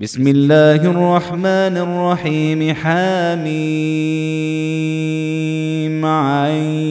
بسم الله الرحمن الرحيم حاميم عين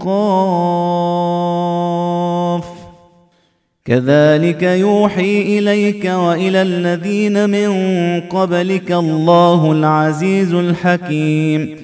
قاف. كذلك يوحي إليك وإلى الذين من قبلك الله العزيز الحكيم.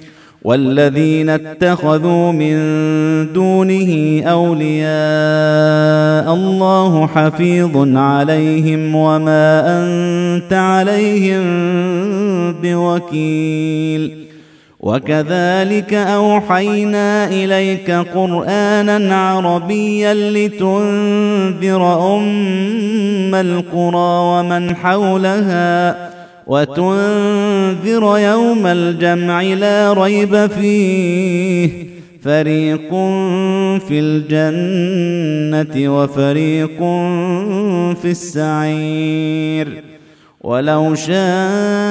والذين اتخذوا من دونه أولياء الله حفيظ عليهم وما أنت عليهم بوكيل. وكذلك أوحينا إليك قرآنا عربيا لتنذر أم القرى ومن حولها وتنذر يوم الجمع لا ريب فيه. فريق في الجنة وفريق في السعير. ولو شاء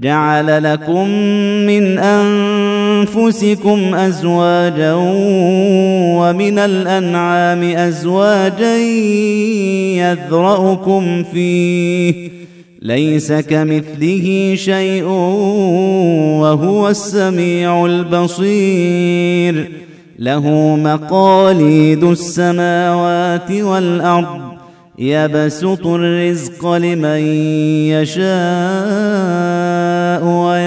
جعل لكم من أنفسكم أزواجا ومن الأنعام أزواجا يذرأكم فيه. ليس كمثله شيء وهو السميع البصير. له مقاليد السماوات والأرض. يبسط الرزق لمن يشاء.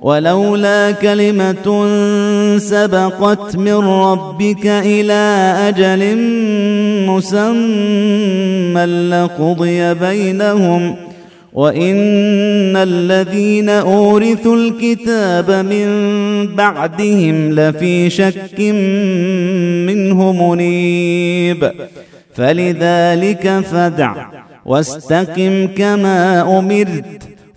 ولولا كلمة سبقت من ربك إلى أجل مسمى لقضي بينهم وإن الذين أورثوا الكتاب من بعدهم لفي شك منه منيب. فلذلك فدع واستقم كما أمرت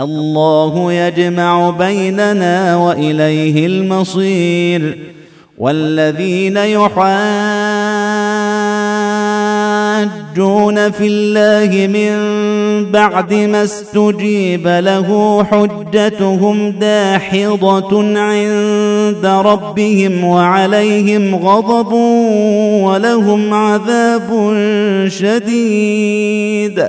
الله يجمع بيننا وإليه المصير. والذين يحاجون في الله من بعد ما استجيب له حجتهم داحضة عند ربهم وعليهم غضب ولهم عذاب شديد.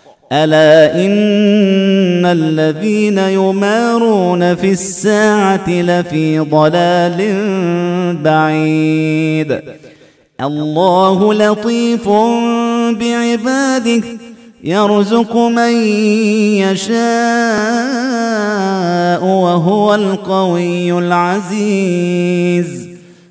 ألا إن الذين يمارون في الساعة لفي ضلال بعيد. الله لطيف بعباده يرزق من يشاء وهو القوي العزيز.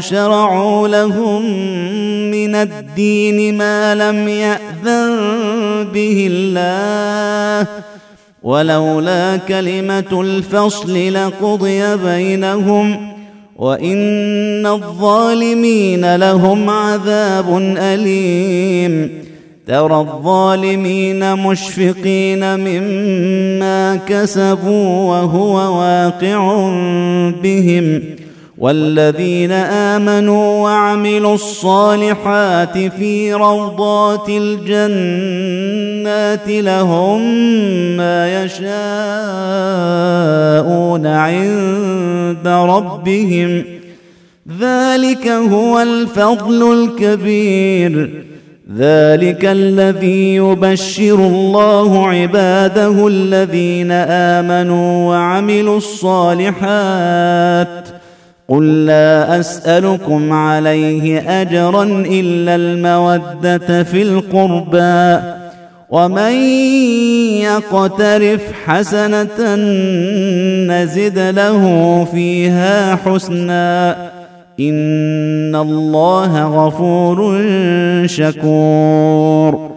شرعوا لهم من الدين ما لم يأذن به الله ولولا كلمة الفصل لقضي بينهم وإن الظالمين لهم عذاب أليم ترى الظالمين مشفقين مما كسبوا وهو واقع بهم والذين آمنوا وعملوا الصالحات في روضات الجنات لهم ما يشاءون عند ربهم ذلك هو الفضل الكبير. ذلك الذي يبشر الله عباده الذين آمنوا وعملوا الصالحات قل لا أسألكم عليه أجرا إلا المودة في القربى ومن يقترف حسنة نزد له فيها حسنا إن الله غفور شكور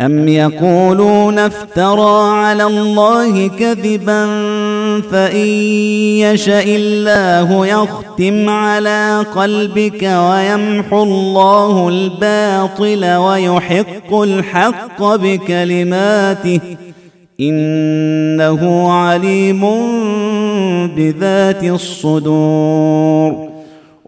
أم يقولون افترى على الله كذبا فإن يشأ الله يختم على قلبك ويمحو الله الباطل ويحق الحق بكلماته إنه عليم بذات الصدور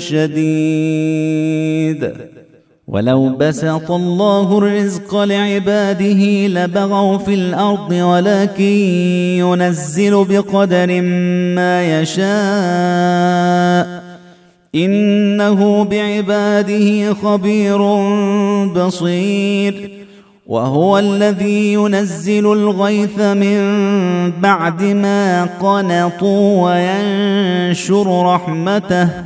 شديد. ولو بسط الله الرزق لعباده لبغوا في الأرض ولكن ينزل بقدر ما يشاء. إنه بعباده خبير بصير. وهو الذي ينزل الغيث من بعد ما قنطوا وينشر رحمته.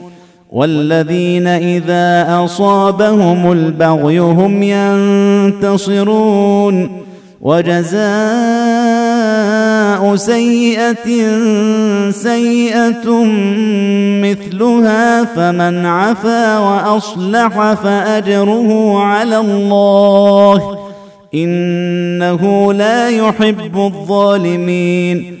والذين إذا أصابهم البغي هم ينتصرون. وجزاء سيئة سيئة مثلها فمن عفا وأصلح فأجره على الله. إنه لا يحب الظالمين.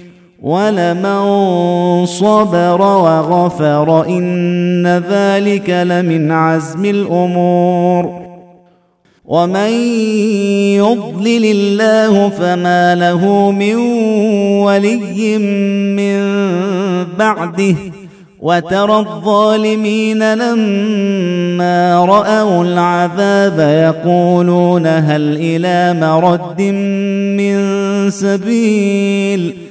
ولمن صبر وغفر إن ذلك لمن عزم الأمور. ومن يضلل الله فما له من ولي من بعده. وترى الظالمين لما رأوا العذاب يقولون هل إلى مرد من سبيل؟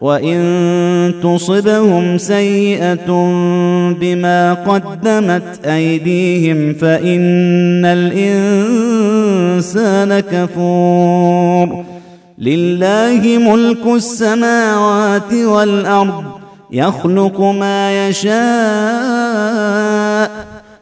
وان تصبهم سيئه بما قدمت ايديهم فان الانسان كفور لله ملك السماوات والارض يخلق ما يشاء